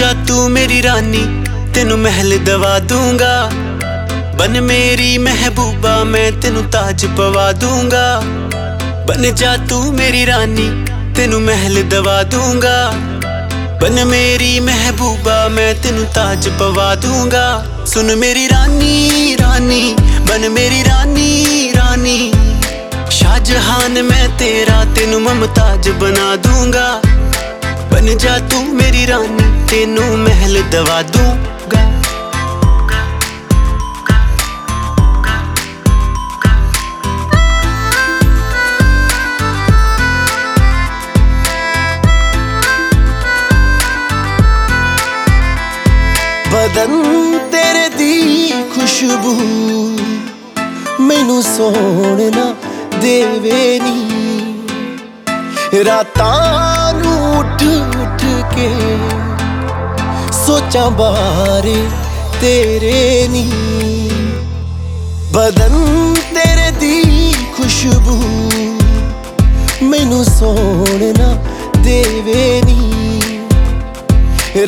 ਜਾ ਤੂੰ ਮੇਰੀ ਰਾਨੀ, ਤੈਨੂੰ ਮਹਿਲ ਦਵਾ ਦੂੰਗਾ। ਬਨ ਮੇਰੀ ਮਹਿਬੂਬਾ, ਮੈਂ ਤੈਨੂੰ ਤਾਜ ਪਵਾ ਦੂੰਗਾ। ਬਨ ਜਾ ਤੂੰ ਮੇਰੀ ਰਾਨੀ, ਤੈਨੂੰ ਮਹਿਲ ਦਵਾ ਦੂੰਗਾ। ਬਨ ਮੇਰੀ ਮਹਿਬੂਬਾ, ਮੈਂ ਤੈਨੂੰ ਤਾਜ ਪਵਾ ਦੂੰਗਾ। ਸੁਣ ਮੇਰੀ ਰਾਨੀ ਰਾਨੀ, ਬਨ ਮੇਰੀ ਰਾਨੀ ਰਾਨੀ। ਸ਼ਾਹਜਹਾਨ, ਮੈਂ ਤੇਰਾ, ਤੈਨੂੰ ਮਮਤਾਜ ਬਣਾ ਦੂੰਗਾ। ਬਨ ਜਾ ਤੂੰ ਮੇਰੀ ਰਾਨੀ ਤੈਨੂੰ ਮਹਿਲ ਦਵਾ ਦੂੰਗਾ। ਬਦਨ ਤੇਰੇ ਦੀ ਖੁਸ਼ਬੂ ਮੈਨੂੰ ਸੋਹਣਾ ਦੇਵੇ ਨੀ। ਰਾਤਾਂ ਉੱਠ ਉੱਠ ਕੇ ਸੋਚਾਂ ਬਾਰੇ ਤੇਰੇ ਨੀ। ਬਦਨ ਤੇਰੇ ਦੀ ਖੁਸ਼ਬੂ ਮੈਨੂੰ ਸੋਹਣਾ ਦੇਵੇ ਨੀ।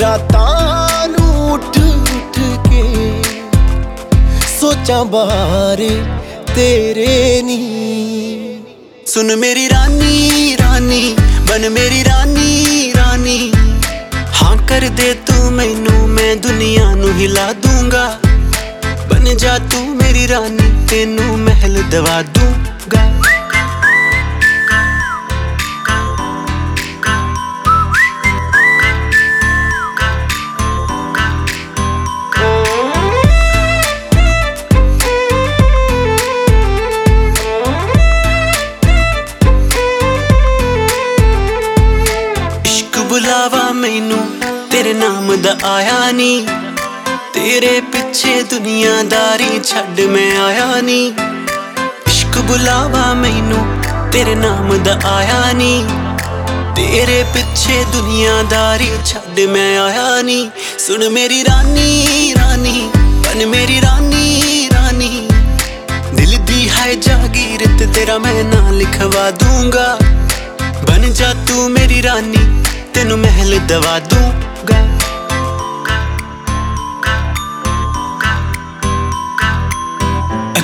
ਰਾਤਾਂ ਨੂੰ ਉੱਠ ਉੱਠ ਕੇ ਸੋਚਾਂ ਬਾਰੇ ਤੇਰੇ ਨੀ। ਸੁਣ ਮੇਰੀ ਰਾਨੀ ਰਾਨੀ ਬਨ ਮੇਰੀ ਰਾਨੀ। ਕਰ ਦੇ ਤੂੰ ਮੈਨੂੰ, ਮੈਂ ਦੁਨੀਆ ਨੂੰ ਹਿਲਾ ਦੂੰਗਾ। ਬਣ ਜਾ ਤੂੰ ਮੇਰੀ ਰਾਨੀ ਤੈਨੂੰ ਮਹਿਲ ਦਵਾ ਦੂੰਗਾ। ਇਸ਼ਕ ਬੁਲਾਵਾ ਮੈਨੂੰ। ਤੇਰੇ ਨਾਮ ਦਾ ਆਇਆ ਨੀ। ਤੇਰੇ ਪਿੱਛੇ ਦੁਨੀਆਦਾਰੀ ਛੱਡ ਮੈਂ ਆਇਆ ਨੀ। ਇਸ਼ਕ ਬੁਲਾਵਾ ਮੈਨੂੰ ਤੇਰੇ ਨਾਮ ਦਾ ਆਇਆ ਨੀ। ਤੇਰੇ ਪਿੱਛੇ ਦੁਨੀਆਦਾਰੀ ਛੱਡ ਮੈਂ ਆਇਆ ਨੀ। ਸੁਣ ਮੇਰੀ ਰਾਨੀ ਰਾਨੀ ਬਨ ਮੇਰੀ ਰਾਨੀ ਰਾਨੀ। ਦਿਲ ਦੀ ਹੈ ਜਾਗੀਰ ਤੇ ਤੇਰਾ ਮੈਂ ਨਾਂ ਲਿਖਵਾ ਦੂੰਗਾ। ਬਨ ਜਾ ਤੂੰ ਮੇਰੀ ਰਾਨੀ, ਤੈਨੂੰ ਮਹਿਲ ਦਵਾ ਦੂੰ।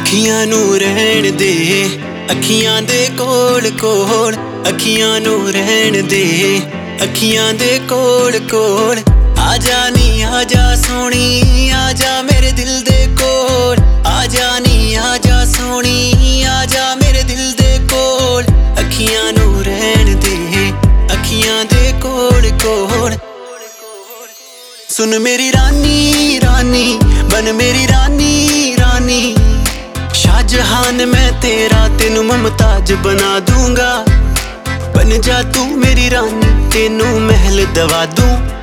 ਅੱਖੀਆਂ ਨੂੰ ਰਹਿਣ ਦੇ। ਅੱਖੀਆਂ ਦੇ ਕੋਲ ਕੋਲ, ਅੱਖੀਆਂ ਨੂੰ ਰਹਿਣ ਦੇ। ਅੱਖੀਆਂ ਦੇ ਕੋਲ ਕੋਲ, ਆ ਜਾ ਨੀ, ਆ ਜਾ ਸੋਣੀ ਆ ਜਾ ਮੇਰੇ ਦਿਲ ਦੇ ਕੋਲ। ਆ ਜਾ ਨੀ, ਆ ਜਾ ਸੋਣੀ ਆ ਜਾ ਮੇਰੇ ਦਿਲ ਦੇ ਕੋਲ। ਅੱਖੀਆਂ ਨੂੰ ਰਹਿਣ ਦੇ, ਅੱਖੀਆਂ ਦੇ ਕੋਲ ਕੋਲ। ਸੁਣ ਮੇਰੀ ਰਾਨੀ ਰਾਨੀ ਬਨ ਮੇਰੀ ਰਾਨੀ ਰਾਨੀ। ਜਹਾਨ ਮੈਂ ਤੇਰਾ, ਤੈਨੂੰ ਮਮਤਾਜ ਬਣਾ ਦੂੰਗਾ। ਬਨ ਜਾ ਤੂੰ ਮੇਰੀ ਰਾਨੀ, ਤੈਨੂੰ ਮਹਿਲ ਦਵਾ ਦੂੰ।